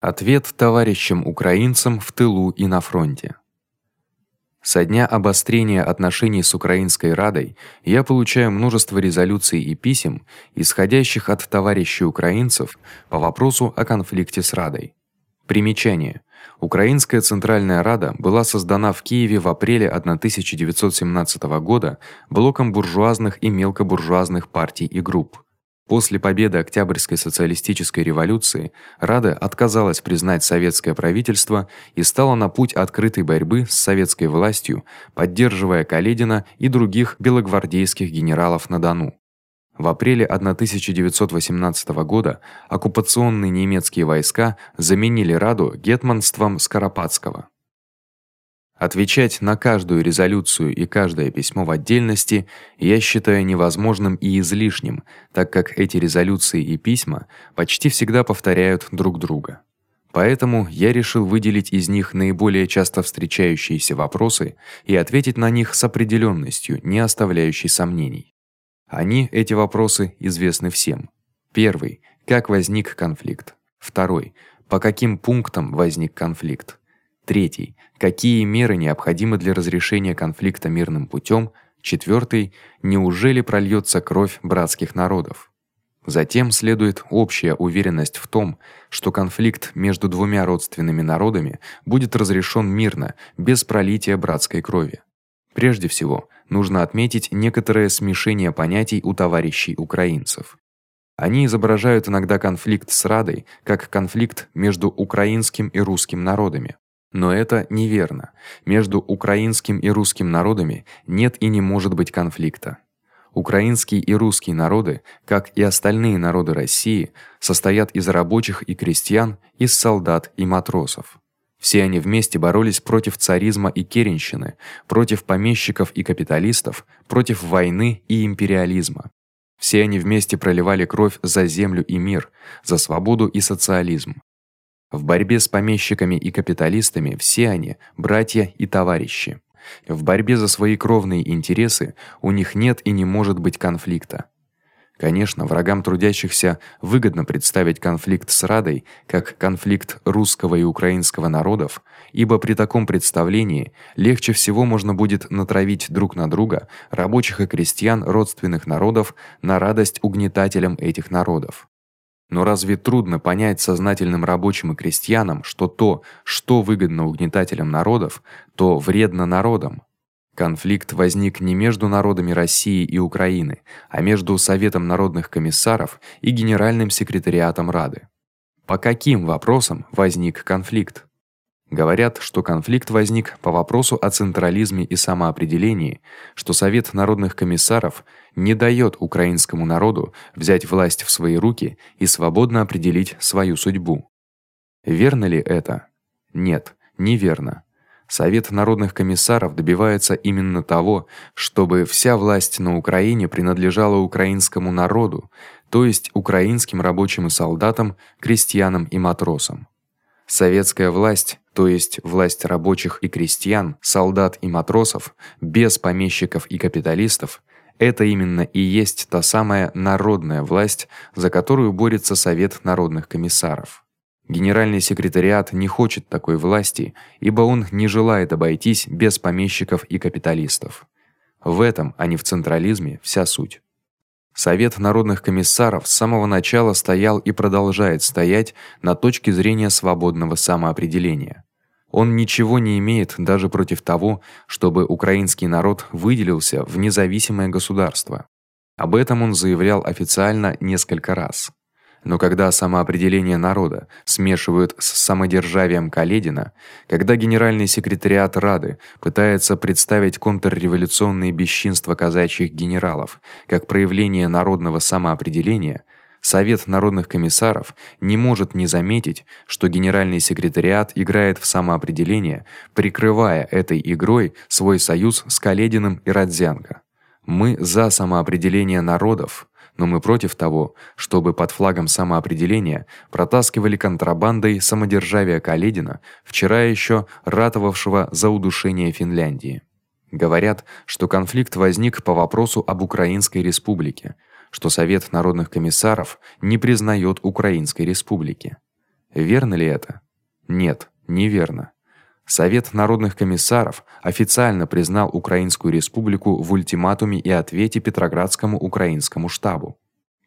Ответ товарищам украинцам в тылу и на фронте. Со дня обострения отношений с Украинской Радой я получаю множество резолюций и писем, исходящих от товарищей украинцев по вопросу о конфликте с Радой. Примечание: Украинская Центральная Рада была создана в Киеве в апреле 1917 года блоком буржуазных и мелкобуржуазных партий и групп. После победы Октябрьской социалистической революции Рада отказалась признать советское правительство и стала на путь открытой борьбы с советской властью, поддерживая Каледина и других белогвардейских генералов на Дону. В апреле 1918 года оккупационные немецкие войска заменили Раду гетманством Скоропадского. Отвечать на каждую резолюцию и каждое письмо в отдельности я считаю невозможным и излишним, так как эти резолюции и письма почти всегда повторяют друг друга. Поэтому я решил выделить из них наиболее часто встречающиеся вопросы и ответить на них с определённостью, не оставляющей сомнений. Они эти вопросы известны всем. Первый как возник конфликт? Второй по каким пунктам возник конфликт? Третий какие меры необходимы для разрешения конфликта мирным путём? Четвёртый неужели прольётся кровь братских народов? Затем следует общая уверенность в том, что конфликт между двумя родственными народами будет разрешён мирно, без пролития братской крови. Прежде всего, нужно отметить некоторое смешение понятий у товарищей украинцев. Они изображают иногда конфликт с Радой как конфликт между украинским и русским народами. Но это неверно. Между украинским и русским народами нет и не может быть конфликта. Украинский и русский народы, как и остальные народы России, состоят из рабочих и крестьян, из солдат и матросов. Все они вместе боролись против царизма и керенщины, против помещиков и капиталистов, против войны и империализма. Все они вместе проливали кровь за землю и мир, за свободу и социализм. В борьбе с помещиками и капиталистами все они братья и товарищи. В борьбе за свои кровные интересы у них нет и не может быть конфликта. Конечно, врагам трудящихся выгодно представить конфликт с Радой как конфликт русского и украинского народов, ибо при таком представлении легче всего можно будет натравить друг на друга рабочих и крестьян родственных народов на радость угнетателям этих народов. Но разве трудно понять сознательным рабочим и крестьянам, что то, что выгодно угнетателям народов, то вредно народам? Конфликт возник не между народами России и Украины, а между Советом народных комиссаров и Генеральным секретариатом Рады. По каким вопросам возник конфликт? Говорят, что конфликт возник по вопросу о централизме и самоопределении, что Совет народных комиссаров не даёт украинскому народу взять власть в свои руки и свободно определить свою судьбу. Верно ли это? Нет, неверно. Совет народных комиссаров добивается именно того, чтобы вся власть на Украине принадлежала украинскому народу, то есть украинским рабочим и солдатам, крестьянам и матросам. Советская власть, то есть власть рабочих и крестьян, солдат и матросов, без помещиков и капиталистов, это именно и есть та самая народная власть, за которую борется Совет народных комиссаров. Генеральный секретариат не хочет такой власти, ибо он не желает обойтись без помещиков и капиталистов. В этом, а не в централизме, вся суть. Совет народных комиссаров с самого начала стоял и продолжает стоять на точке зрения свободного самоопределения. Он ничего не имеет даже против того, чтобы украинский народ выделился в независимое государство. Об этом он заявлял официально несколько раз. Но когда самоопределение народа смешивают с самодержавием Каледина, когда генеральный секретариат Рады пытается представить контрреволюционные бесчинства казачьих генералов как проявление народного самоопределения, Совет народных комиссаров не может не заметить, что генеральный секретариат играет в самоопределение, прикрывая этой игрой свой союз с Калединым и Родзянко. Мы за самоопределение народов, но мы против того, чтобы под флагом самоопределения протаскивали контрабандой самодержавия Каледина, вчера ещё ратовавшего за удушение Финляндии. Говорят, что конфликт возник по вопросу об Украинской республике, что Совет народных комиссаров не признаёт Украинской республики. Верно ли это? Нет, неверно. Совет народных комиссаров официально признал Украинскую республику в ультиматуме и ответе Петроградскому украинскому штабу.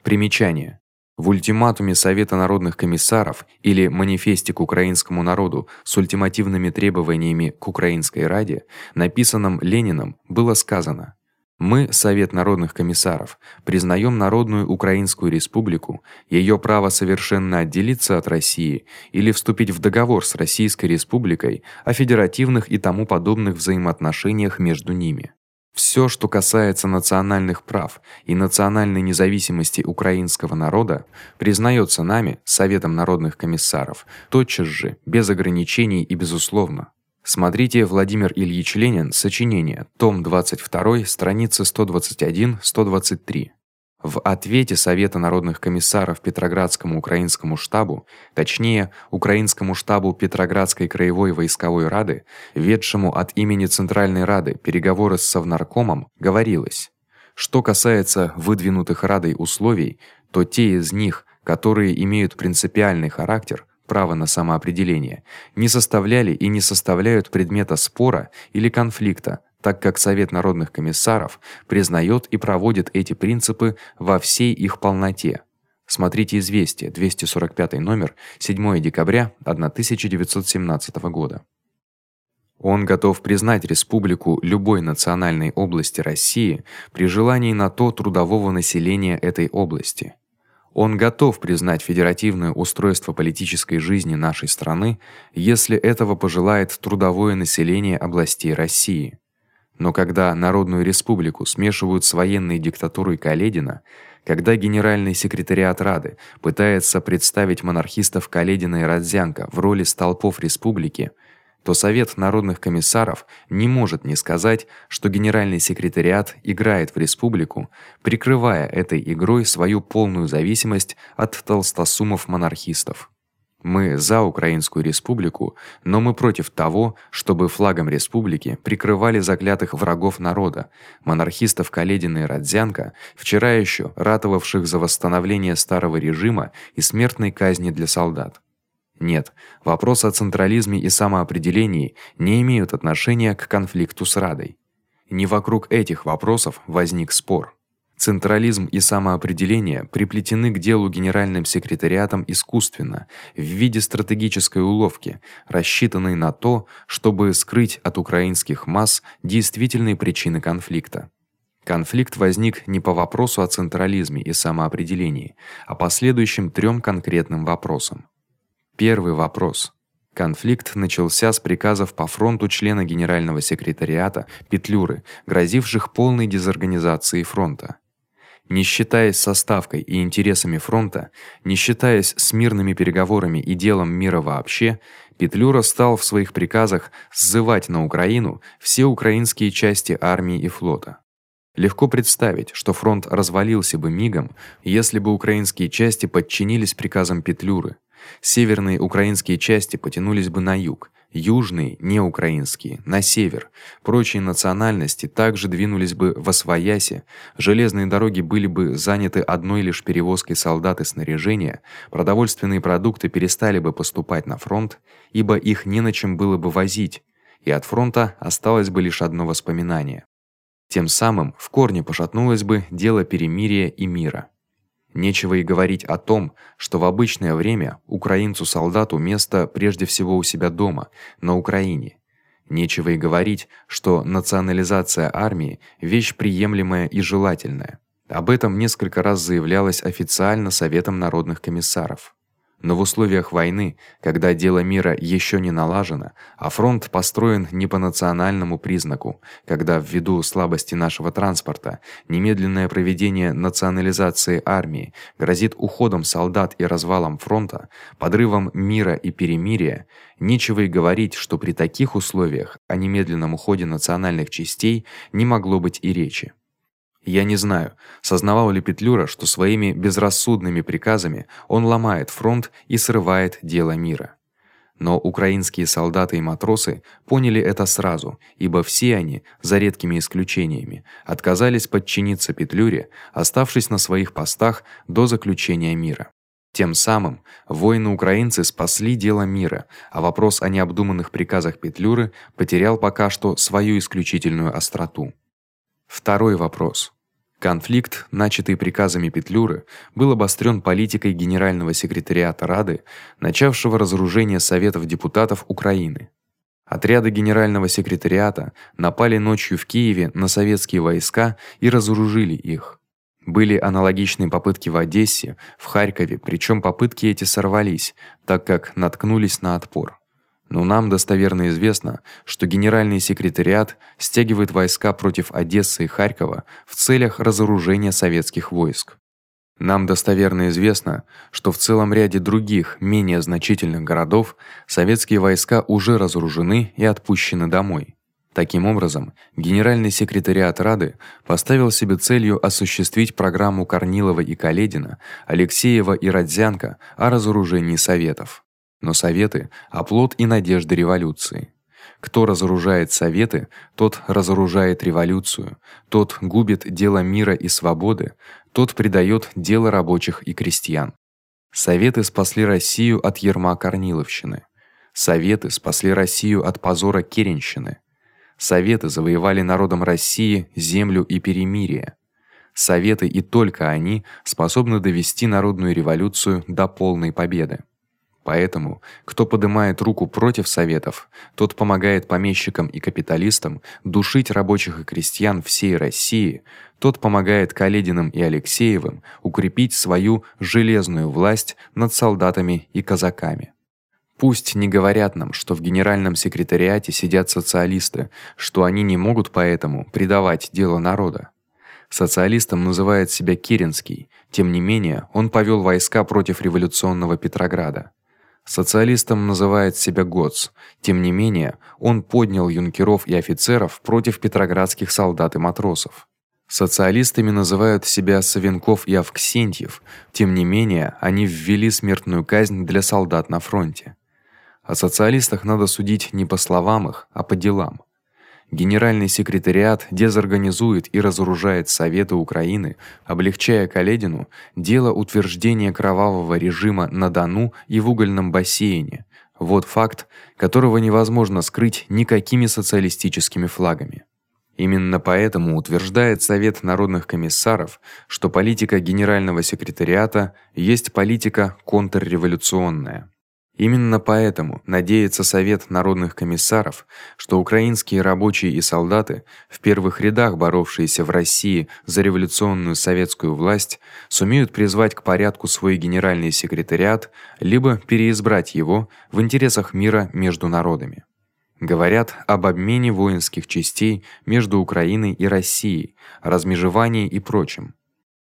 Примечание: в ультиматуме Совета народных комиссаров или манифесте к украинскому народу с ультимативными требованиями к Украинской Раде, написанном Лениным, было сказано: мы, Совет народных комиссаров, признаем Народную Украинскую Республику, ее право совершенно отделиться от России или вступить в договор с Российской Республикой о федеративных и тому подобных взаимоотношениях между ними. Всё, что касается национальных прав и национальной независимости украинского народа, признаётся нами, Советом народных комиссаров, тотчас же, без ограничений и безусловно. Смотрите Владимир Ильич Ленин, сочинение, том 22, страницы 121-123. В ответе Совета народных комиссаров Петроградскому украинскому штабу, точнее, Украинскому штабу Петроградской краевой войсковой рады, ведшему от имени Центральной рады переговоры с Совнаркомом, говорилось: что касается выдвинутых радой условий, то те из них, которые имеют принципиальный характер, право на самоопределение, не составляли и не составляют предмета спора или конфликта так как Совет народных комиссаров признаёт и проводит эти принципы во всей их полноте. Смотрите Известия, 245 номер, 7 декабря 1917 года. Он готов признать республику любой национальной области России при желании на то трудового населения этой области. Он готов признать федеративное устройство политической жизни нашей страны, если этого пожелает трудовое население областей России. Но когда Народную республику смешивают с военной диктатурой Каледина, когда генеральный секретариат Рады пытается представить монархистов Каледина и Родзянко в роли столпов республики, то Совет народных комиссаров не может не сказать, что генеральный секретариат играет в республику, прикрывая этой игрой свою полную зависимость от толстосумов-монархистов. Мы за Украинскую республику, но мы против того, чтобы флагом республики прикрывали заклятых врагов народа, монархистов Каледина и Родзянко, вчера ещё ратовавших за восстановление старого режима и смертной казни для солдат. Нет, вопрос о централизме и самоопределении не имеют отношения к конфликту с Радой. Не вокруг этих вопросов возник спор. Централизм и самоопределение приплетены к делу генеральным секретариатом искусственно, в виде стратегической уловки, рассчитанной на то, чтобы скрыть от украинских масс действительные причины конфликта. Конфликт возник не по вопросу о централизме и самоопределении, а по следующим трём конкретным вопросам. Первый вопрос. Конфликт начался с приказов по фронту члена генерального секретариата Петлюры, грозивших полной дезорганизацией фронта. Не считаясь составкой и интересами фронта, не считаясь с мирными переговорами и делом мира вообще, Петлюра стал в своих приказах сзывать на Украину все украинские части армии и флота. Легко представить, что фронт развалился бы мигом, если бы украинские части подчинились приказам Петлюры. Северные украинские части потянулись бы на юг, южные, неукраинские, на север. Прочие национальности также двинулись бы во свояси. Железные дороги были бы заняты одной лишь перевозкой солдат и снаряжения, продовольственные продукты перестали бы поступать на фронт, ибо их не на чем было бы возить, и от фронта осталось бы лишь одно воспоминание. Тем самым в корне пошатнулось бы дело перемирия и мира. Нечего и говорить о том, что в обычное время украинцу-солдату место прежде всего у себя дома, на Украине. Нечего и говорить, что национализация армии вещь приемлемая и желательная. Об этом несколько раз заявлялось официально Советом народных комиссаров. Но в условиях войны, когда дело мира ещё не налажено, а фронт построен не по национальному признаку, когда ввиду слабости нашего транспорта немедленное проведение национализации армии грозит уходом солдат и развалом фронта, подрывом мира и перемирия, нечего и говорить, что при таких условиях о немедленном уходе национальных частей не могло быть и речи. Я не знаю, сознавал ли Петлюра, что своими безрассудными приказами он ломает фронт и срывает дело мира. Но украинские солдаты и матросы поняли это сразу, ибо все они, за редкими исключениями, отказались подчиниться Петлюре, оставшись на своих постах до заключения мира. Тем самым воины-украинцы спасли дело мира, а вопрос о необдуманных приказах Петлюры потерял пока что свою исключительную остроту. Второй вопрос. Конфликт, начатый приказами Петлюры, был обострён политикой генерального секретариата Рады, начавшего разоружение советов депутатов Украины. Отряды генерального секретариата напали ночью в Киеве на советские войска и разоружили их. Были аналогичные попытки в Одессе, в Харькове, причём попытки эти сорвались, так как наткнулись на отпор. Но нам достоверно известно, что генеральный секретариат стягивает войска против Одессы и Харькова в целях разоружения советских войск. Нам достоверно известно, что в целом ряде других, менее значительных городов советские войска уже разоружены и отпущены домой. Таким образом, генеральный секретариат Рады поставил себе целью осуществить программу Корнилова и Каледина, Алексеева и Родзянко о разоружении советов. Но советы оплот и надежды революции. Кто разоружает советы, тот разоружает революцию, тот губит дело мира и свободы, тот предаёт дело рабочих и крестьян. Советы спасли Россию от ярма Корниловщины. Советы спасли Россию от позора Керенщины. Советы завоевали народом России землю и перемирие. Советы и только они способны довести народную революцию до полной победы. Поэтому, кто поднимает руку против советов, тот помогает помещикам и капиталистам душить рабочих и крестьян всей России, тот помогает Калединым и Алексеевым укрепить свою железную власть над солдатами и казаками. Пусть не говорят нам, что в генеральном секретариате сидят социалисты, что они не могут поэтому предавать дело народа. Социалистом называет себя Керенский. Тем не менее, он повёл войска против революционного Петрограда. Социалистом называет себя Гоц. Тем не менее, он поднял юнкеров и офицеров против петроградских солдат и матросов. Социалистами называют себя Савенков и Авксентьев. Тем не менее, они ввели смертную казнь для солдат на фронте. О социалистах надо судить не по словам их, а по делам. Генеральный секретариат дезорганизует и разоружает Советы Украины, облегчая Каледину дело утверждения кровавого режима на Дону и в угольном бассейне. Вот факт, которого невозможно скрыть никакими социалистическими флагами. Именно поэтому утверждает Совет народных комиссаров, что политика генерального секретариата есть политика контрреволюционная. Именно поэтому надеется Совет народных комиссаров, что украинские рабочие и солдаты, в первых рядах боровшиеся в России за революционную советскую власть, сумеют призвать к порядку свой генеральный секретариат, либо переизбрать его в интересах мира между народами. Говорят об обмене воинских частей между Украиной и Россией, размежевании и прочем.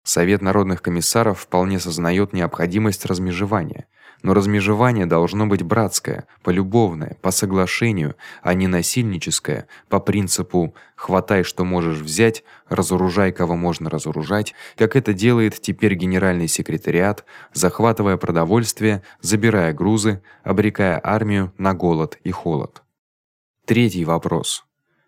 Совет народных комиссаров вполне сознает необходимость размежевания – но размежевание должно быть братское, полюбовное, по соглашению, а не насильническое, по принципу хватай, что можешь взять, разоружай, кого можно разоружать, как это делает теперь генеральный секретариат, захватывая продовольствие, забирая грузы, обрекая армию на голод и холод. Третий вопрос.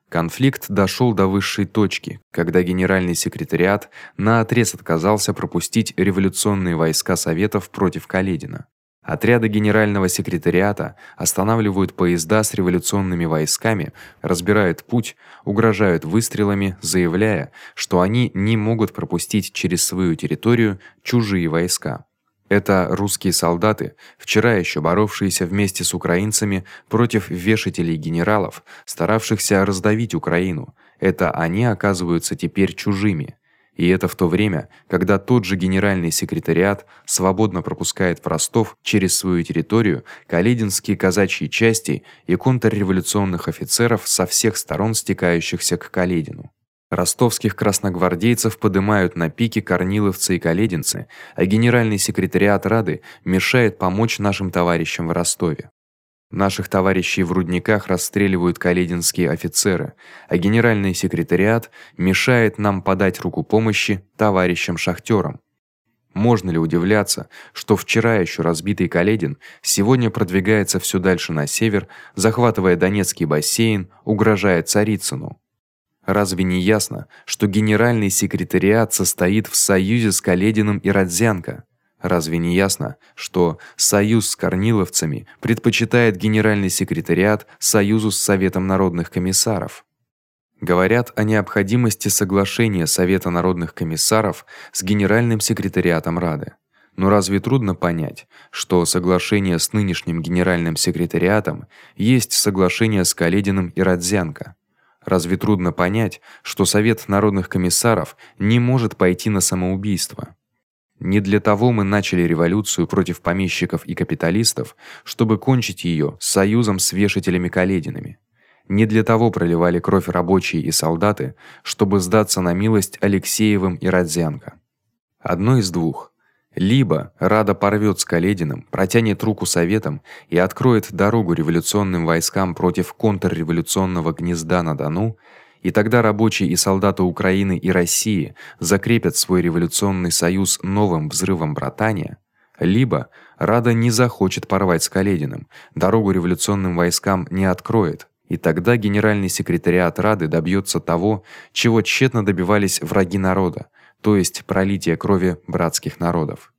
Конфликт дошёл до высшей точки, когда генеральный секретариат наотрез отказался пропустить революционные войска советов против Каледина. Отряды генерального секретариата останавливают поезда с революционными войсками, разбирают путь, угрожают выстрелами, заявляя, что они не могут пропустить через свою территорию чужие войска. Это русские солдаты, вчера ещё боровшиеся вместе с украинцами против вешателей генералов, старавшихся раздавить Украину. Это они оказываются теперь чужими. И это в то время, когда тот же генеральный секретариат свободно пропускает в Ростов через свою территорию калединские казачьи части и контрреволюционных офицеров со всех сторон стекающихся к Каледину. Ростовских красногвардейцев поднимают на пике корниловцы и калединцы, а генеральный секретариат Рады мешает помочь нашим товарищам в Ростове. Наших товарищей в рудниках расстреливают калединские офицеры, а генеральный секретариат мешает нам подать руку помощи товарищам шахтёрам. Можно ли удивляться, что вчера ещё разбитый Каледин сегодня продвигается всё дальше на север, захватывая Донецкий бассейн, угрожая Царицыну? Разве не ясно, что генеральный секретариат состоит в союзе с Калединым и Родзянко? Разве не ясно, что союз с корниловцами предпочитает генеральный секретариат союзу с Советом народных комиссаров? Говорят о необходимости соглашения Совета народных комиссаров с генеральным секретариатом Рады. Но разве трудно понять, что соглашение с нынешним генеральным секретариатом есть соглашение с Калединым и Родзянко? Разве трудно понять, что Совет народных комиссаров не может пойти на самоубийство? Не для того мы начали революцию против помещиков и капиталистов, чтобы кончить её союзом с вешателями Калединами. Не для того проливали кровь рабочие и солдаты, чтобы сдаться на милость Алексеевым и Родзянко. Одно из двух: либо Рада порвёт с Калединым, протянет руку советам и откроет дорогу революционным войскам против контрреволюционного гнезда на Дону, и тогда рабочие и солдаты Украины и России закрепят свой революционный союз новым взрывом братания, либо Рада не захочет порвать с Калединым, дорогу революционным войскам не откроет, и тогда генеральный секретариат Рады добьётся того, чего тщетно добивались враги народа то есть пролитие крови братских народов.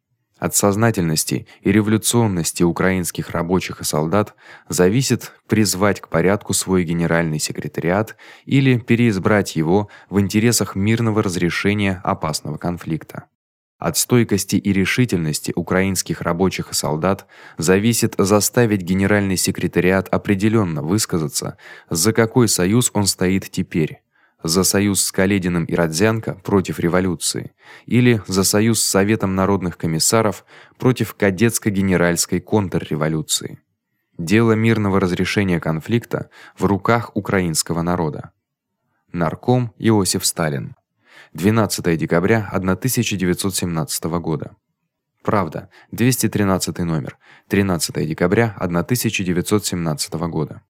От сознательности и революционности украинских рабочих и солдат зависит призвать к порядку свой генеральный секретариат или переизбрать его в интересах мирного разрешения опасного конфликта. От стойкости и решительности украинских рабочих и солдат зависит заставить генеральный секретариат определённо высказаться, за какой союз он стоит теперь за союз с Калединым и Родзянко против революции или за союз с Советом народных комиссаров против кадетско-генеральской контрреволюции. Дело мирного разрешения конфликта в руках украинского народа. Нарком Иосиф Сталин. 12 декабря 1917 года. Правда, 213 номер. 13 декабря 1917 года.